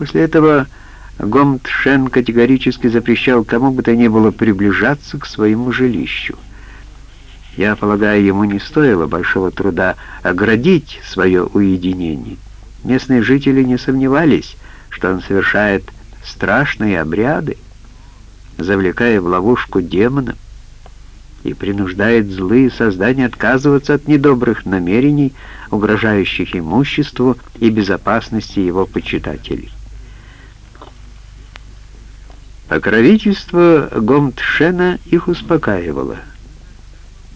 После этого Гомтшен категорически запрещал кому бы то ни было приближаться к своему жилищу. Я полагаю, ему не стоило большого труда оградить свое уединение. Местные жители не сомневались, что он совершает страшные обряды, завлекая в ловушку демонов и принуждает злые создания отказываться от недобрых намерений, угрожающих имуществу и безопасности его почитателей. Покровительство Гомтшена их успокаивало.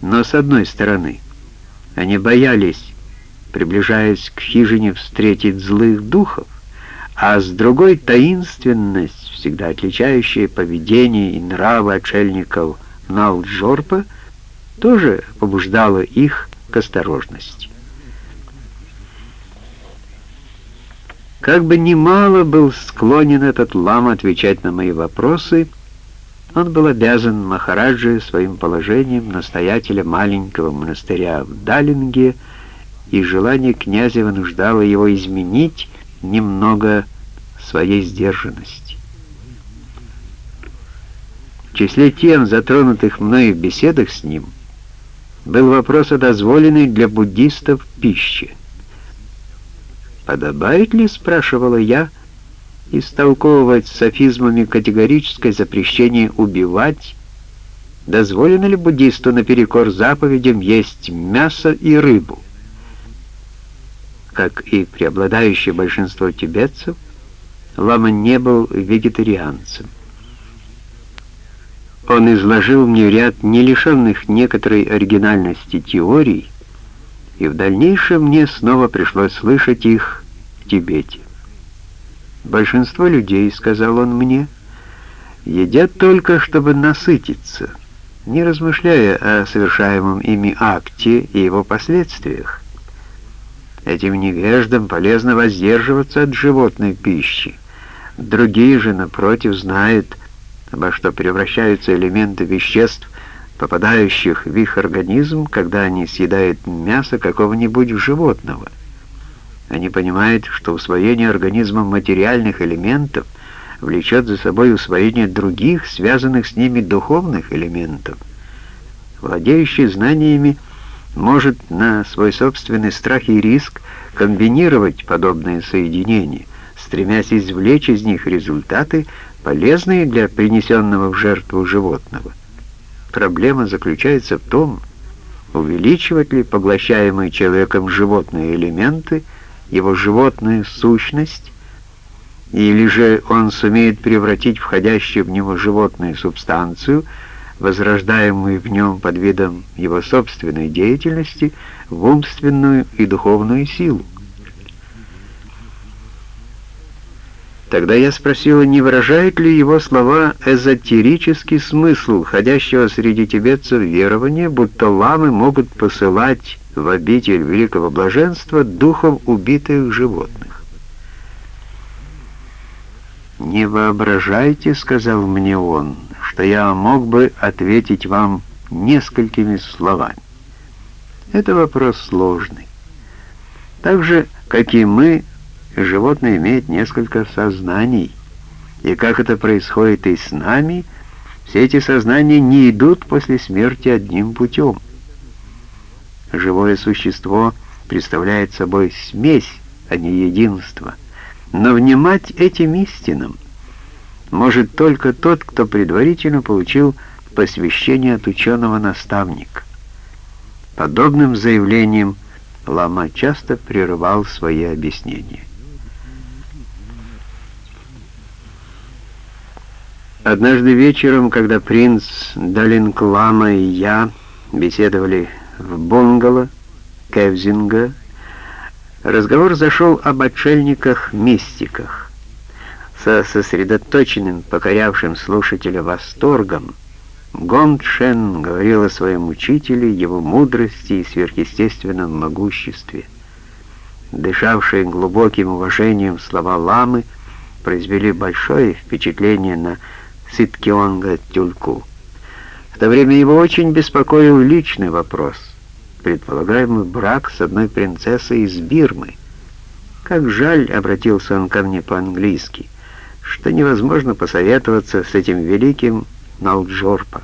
Но с одной стороны, они боялись, приближаясь к хижине, встретить злых духов, а с другой — таинственность, всегда отличающая поведение и нравы отшельников Налджорпа, тоже побуждала их к осторожности. Как бы немало был склонен этот лама отвечать на мои вопросы, он был обязан Махараджи своим положением настоятеля маленького монастыря в Далинге, и желание князя вынуждало его изменить немного своей сдержанности. В числе тем, затронутых мною в беседах с ним, был вопрос о дозволенной для буддистов пище. «Подобает ли, — спрашивала я, — истолковывать софизмами категорическое запрещение убивать, дозволено ли буддисту наперекор заповедям есть мясо и рыбу?» Как и преобладающее большинство тибетцев, Лама не был вегетарианцем. Он изложил мне ряд не лишенных некоторой оригинальности теорий, и в дальнейшем мне снова пришлось слышать их в Тибете. Большинство людей, сказал он мне, едят только, чтобы насытиться, не размышляя о совершаемом ими акте и его последствиях. Этим невеждам полезно воздерживаться от животной пищи. Другие же, напротив, знают, во что превращаются элементы веществ, попадающих в их организм, когда они съедают мясо какого-нибудь животного. Они понимают, что усвоение организмом материальных элементов влечет за собой усвоение других, связанных с ними духовных элементов. Владеющий знаниями может на свой собственный страх и риск комбинировать подобные соединения, стремясь извлечь из них результаты, полезные для принесенного в жертву животного. Проблема заключается в том, увеличивать ли поглощаемые человеком животные элементы его животную сущность, или же он сумеет превратить входящую в него животную субстанцию, возрождаемую в нем под видом его собственной деятельности, в умственную и духовную силу. Тогда я спросила, не выражает ли его слова эзотерический смысл, ходящего среди тибетцев верования, будто ламы могут посылать в обитель великого блаженства духов убитых животных. «Не воображайте, — сказал мне он, — что я мог бы ответить вам несколькими словами. Это вопрос сложный. Так же, как и мы, животное имеет несколько сознаний, и как это происходит и с нами, все эти сознания не идут после смерти одним путем. Живое существо представляет собой смесь, а не единство. Но внимать этим истинам может только тот, кто предварительно получил посвящение от ученого наставника. Подобным заявлением Лама часто прерывал свои объяснения. Однажды вечером, когда принц Далинклама и я беседовали в бунгало Кевзинга, разговор зашел об отшельниках-мистиках. Со сосредоточенным, покорявшим слушателя восторгом, Гондшен говорил о своем учителе, его мудрости и сверхъестественном могуществе. Дышавшие глубоким уважением слова ламы произвели большое впечатление на Ситкионга Тюльку. В то время его очень беспокоил личный вопрос, предполагаемый брак с одной принцессой из Бирмы. Как жаль, обратился он ко мне по-английски, что невозможно посоветоваться с этим великим Налджорпа.